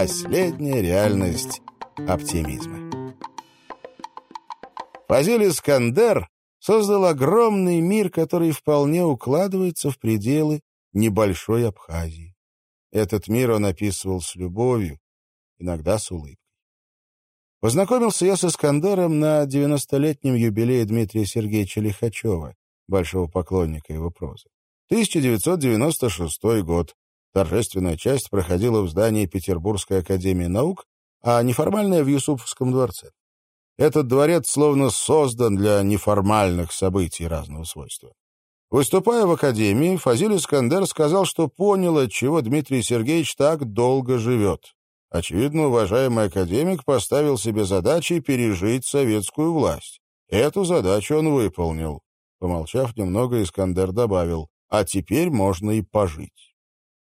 Последняя реальность оптимизма. Фазиль Искандер создал огромный мир, который вполне укладывается в пределы небольшой Абхазии. Этот мир он описывал с любовью, иногда с улыбкой. Познакомился я с Искандером на 90-летнем юбилее Дмитрия Сергеевича Лихачева, большого поклонника его прозы. 1996 год. Торжественная часть проходила в здании Петербургской академии наук, а неформальная в Юсуповском дворце. Этот дворец словно создан для неформальных событий разного свойства. Выступая в академии, Фазиль Искандер сказал, что понял, от чего Дмитрий Сергеевич так долго живет. Очевидно, уважаемый академик поставил себе задачей пережить советскую власть. Эту задачу он выполнил. Помолчав немного, Искандер добавил, а теперь можно и пожить.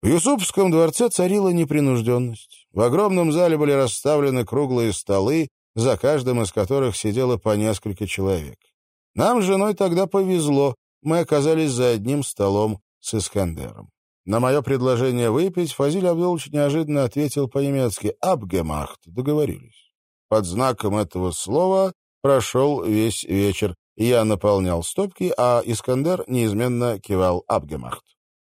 В Юсупском дворце царила непринужденность. В огромном зале были расставлены круглые столы, за каждым из которых сидело по несколько человек. Нам с женой тогда повезло, мы оказались за одним столом с Искандером. На мое предложение выпить Фазиль Абдулович неожиданно ответил по-немецки «Абгемахт». Договорились. Под знаком этого слова прошел весь вечер. Я наполнял стопки, а Искандер неизменно кивал «Абгемахт».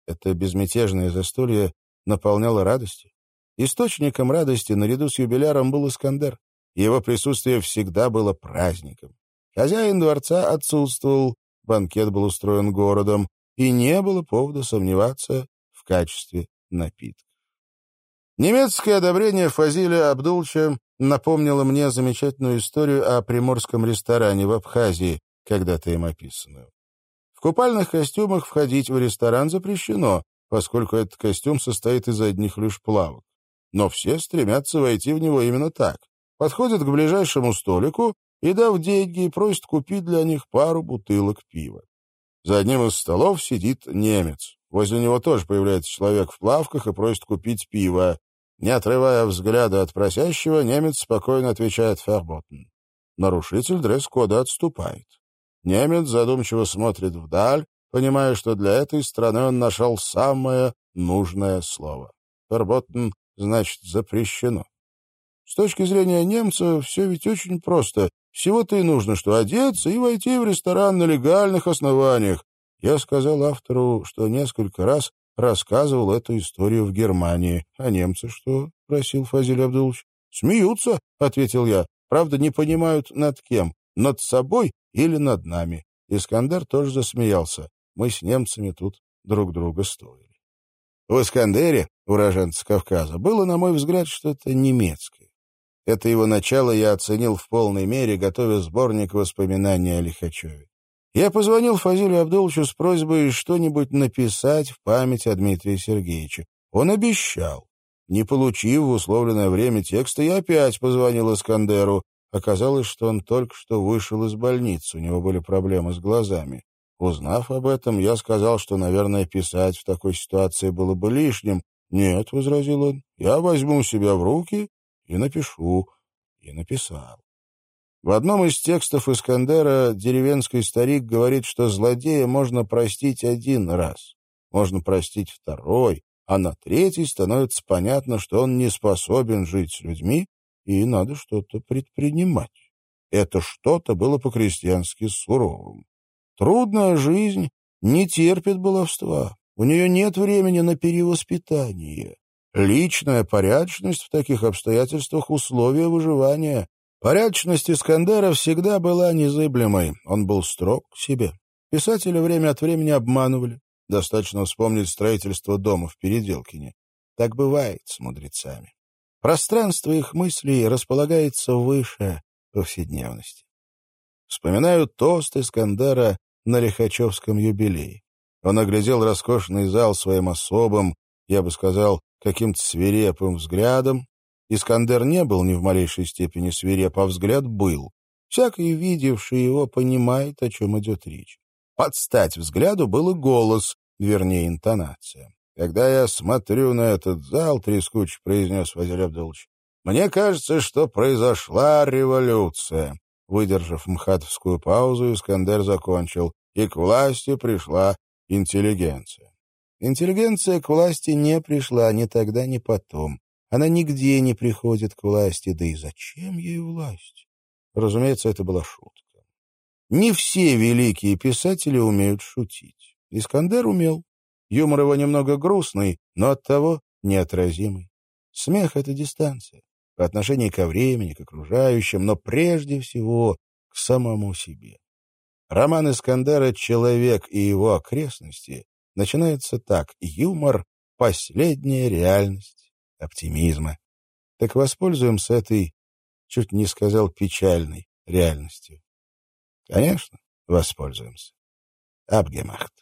Это безмятежное застолье наполняло радостью. Источником радости наряду с юбиляром был Искандер. Его присутствие всегда было праздником. Хозяин дворца отсутствовал, банкет был устроен городом, и не было повода сомневаться в качестве напитков. Немецкое одобрение Фазиля Абдулча напомнило мне замечательную историю о приморском ресторане в Абхазии, когда-то им описанную. В купальных костюмах входить в ресторан запрещено, поскольку этот костюм состоит из одних лишь плавок. Но все стремятся войти в него именно так. Подходят к ближайшему столику и, дав деньги, просят купить для них пару бутылок пива. За одним из столов сидит немец. Возле него тоже появляется человек в плавках и просит купить пиво. Не отрывая взгляда от просящего, немец спокойно отвечает «Ферботен». Нарушитель дресс-кода отступает. Немец задумчиво смотрит вдаль, понимая, что для этой страны он нашел самое нужное слово. «Ферботен» значит «запрещено». С точки зрения немца все ведь очень просто. Всего-то и нужно, что одеться и войти в ресторан на легальных основаниях. Я сказал автору, что несколько раз рассказывал эту историю в Германии. А немцы что? — просил Фазиль Абдулович. — Смеются, — ответил я. Правда, не понимают над кем. Над собой или над нами. Искандер тоже засмеялся. Мы с немцами тут друг друга стоили. В Искандере, уроженце Кавказа, было, на мой взгляд, что-то немецкое. Это его начало я оценил в полной мере, готовя сборник воспоминаний о Лихачеве. Я позвонил Фазилю Абдуловичу с просьбой что-нибудь написать в память о Дмитрии Сергеевиче. Он обещал. Не получив в условленное время текста, я опять позвонил Искандеру. Оказалось, что он только что вышел из больницы, у него были проблемы с глазами. Узнав об этом, я сказал, что, наверное, писать в такой ситуации было бы лишним. «Нет», — возразил он, — «я возьму себя в руки и напишу, и написал. В одном из текстов Искандера деревенский старик говорит, что злодея можно простить один раз, можно простить второй, а на третий становится понятно, что он не способен жить с людьми, и надо что-то предпринимать. Это что-то было по-крестьянски суровым. Трудная жизнь не терпит баловства, у нее нет времени на перевоспитание. Личная порядочность в таких обстоятельствах — условие выживания. Порядочность Искандера всегда была незыблемой. Он был строг к себе. Писатели время от времени обманывали. Достаточно вспомнить строительство дома в Переделкине. Так бывает с мудрецами. Пространство их мыслей располагается выше повседневности. Вспоминаю тост Искандера на Лихачевском юбилее. Он оглядел роскошный зал своим особым, я бы сказал, каким-то свирепым взглядом. Искандер не был ни в малейшей степени свиреп, а взгляд был. Всякий, видевший его, понимает, о чем идет речь. Под стать взгляду был и голос, вернее, интонация. «Когда я смотрю на этот зал, — трескуч произнес Вазиль Абдулович, — мне кажется, что произошла революция». Выдержав мхатовскую паузу, Искандер закончил, и к власти пришла интеллигенция. Интеллигенция к власти не пришла ни тогда, ни потом. Она нигде не приходит к власти, да и зачем ей власть? Разумеется, это была шутка. Не все великие писатели умеют шутить. Искандер умел. Юмор его немного грустный, но оттого неотразимый. Смех — это дистанция по отношению ко времени, к окружающим, но прежде всего к самому себе. Роман Искандера «Человек и его окрестности» начинается так. Юмор — последняя реальность оптимизма. Так воспользуемся этой, чуть не сказал, печальной реальностью. Конечно, воспользуемся. Абгемахт.